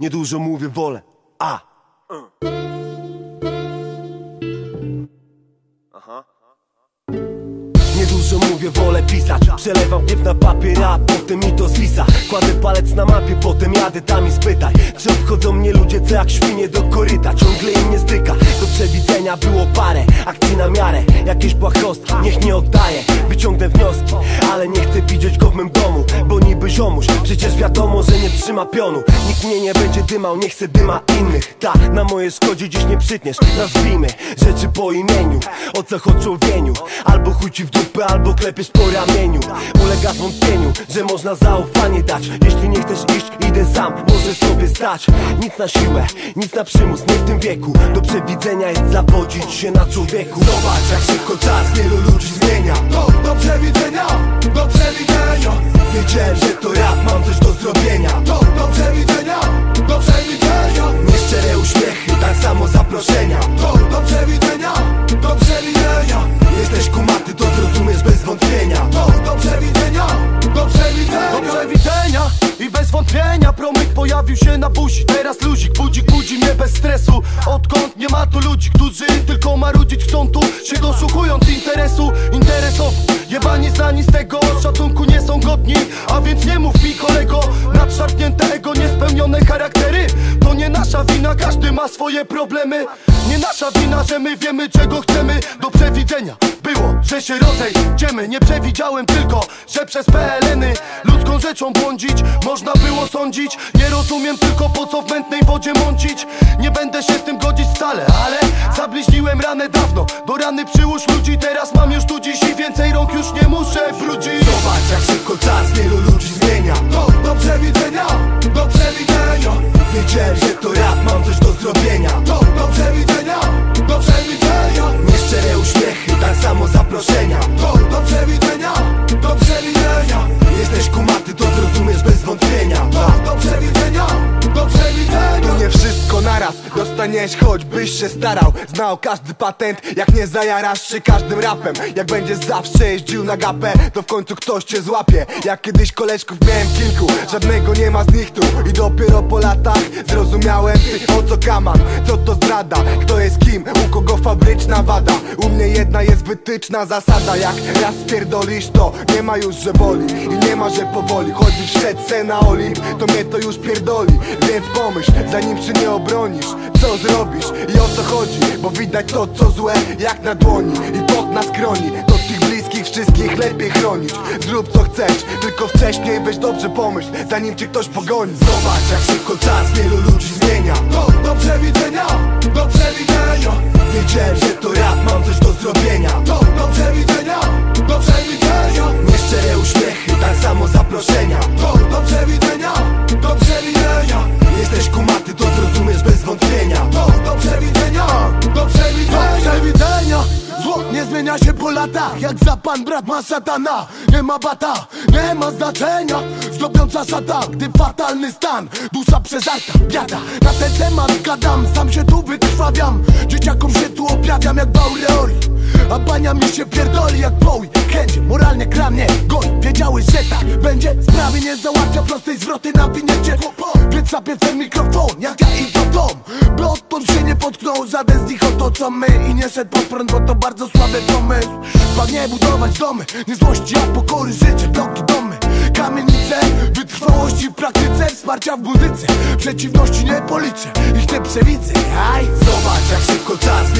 Niedużo mówię, wolę. A Wolę pisać. Przelewam gniew na papier, a potem mi to zwisa. Kładę palec na mapie, potem jadę tam i spytaj. Czy obchodzą mnie ludzie, co jak świnie do koryta? Ciągle im nie styka, do przewidzenia było parę Akcji na miarę, jakieś błahostki, niech nie oddaję. Wyciągnę wnioski, ale nie chcę widzieć go w mym domu Bo niby ziomuś, przecież wiadomo, że nie trzyma pionu. Nikt mnie nie będzie dymał, nie chcę dyma innych. Ta, na moje szkodzie dziś nie przytniesz. Nazwijmy rzeczy po imieniu O co chodzi o wieniu. Albo chuj ci w dupę, albo klepiesz po ramieniu. Ulega zwątpieniu, że można zaufanie dać. Jeśli nie chcesz iść, idę sam, możesz sobie stać Nic na siłę, nic na przymus, nie w tym wieku. Do przewidzenia jest zawodzić się na człowieku. Zobacz jak szybko czas wielu ludzi zmienia. Do, do przewidzenia, do przewidzenia. Wiedziałem, że to rap, mam coś do zrobienia. Do, do przewidzenia, do przewidzenia. Nieszczere uśmiechy, tak samo zaproszenia. Do, do przewidzenia, Pojawił się na buzi Teraz luzik, budzik budzi mnie bez stresu. Odkąd nie ma tu ludzi, którzy tylko marudzić chcą tu Się doszukując interesu, interesów Jebani znani z tego szacunku nie są godni. A więc nie mów mi kolego Nadszarpniętego, niespełnione charaktery. To nie nasza wina, każdy ma swoje problemy. Nie nasza wina, że my wiemy czego chcemy. Do przewidzenia było, że się rozejdziemy. Nie przewidziałem tylko, że przez PLN-y Ludzką rzeczą błądzić Można było sądzić. Nie rozumiem tylko po co w mętnej wodzie mącić. Nie będę się z tym godzić wcale Ale zabliźniłem ranę dawno. Do rany przyłóż ludzi Teraz mam już tu dziś i więcej rąk już nie muszę brudzić. Zobacz jak szybko czas wielu ludzi zmienia. Do, do przewidzenia, do przewidzenia. Wiedziałem, że to rap, mam coś do zrobienia Dostaniesz choćbyś się starał. Znał każdy patent Jak nie zajarasz się każdym rapem. Jak będziesz zawsze jeździł na gapę To w końcu ktoś cię złapie. Jak kiedyś koleżków miałem kilku Żadnego nie ma z nich tu. I dopiero po latach Zrozumiałem ty, o co kaman Co to zdrada. Kto jest kim U kogo fabryczna wada. U mnie jedna jest wytyczna zasada. Jak raz spierdolisz to Nie ma już że boli. I nie ma że powoli. Choćbyś wszedł se na Olimp To mnie to już pierdoli. Więc pomyśl zanim się nie obronisz Co zrobisz i o co chodzi? Bo widać to co złe jak na dłoni. I pot na skroni To tych bliskich wszystkich lepiej chronić. Zrób co chcesz Tylko wcześniej weź dobrze pomyśl Zanim cię ktoś pogoni. Zobacz jak szybko czas wielu ludzi zmienia. Do, do przewidzenia, do przewidzenia. Wiedziałem, że to rap, mam coś do zrobienia. Przewidzenia, do przewidzenia Jak za pan brat ma satana. Nie ma bata, nie ma znaczenia. Zdobiąca szata, gdy fatalny stan. Dusza przeżarta, biada Na ten temat gadam, sam się tu wykrwawiam Dzieciakom się tu objawiam jak baureoli A bania mi się pierdoli jak po weekendzie Moralnie kramnie, goj, wiedziałeś, że tak będzie Sprawy nie załatwia prostej zwroty na winecie Więc zapię ten mikrofon, jak ja i to dom. By odtąd się nie potknął żaden z nich o to co my. I nie szedł pod prąd, bo to bardzo słaby pomysł. Pragnie budować domy, nie złości, a pokory życie, bloki, domy. Kamienice, wytrwałości w praktyce, wsparcia w muzyce. Przeciwności nie policzę, ich nie przewidzę, aj Zobacz jak szybko czas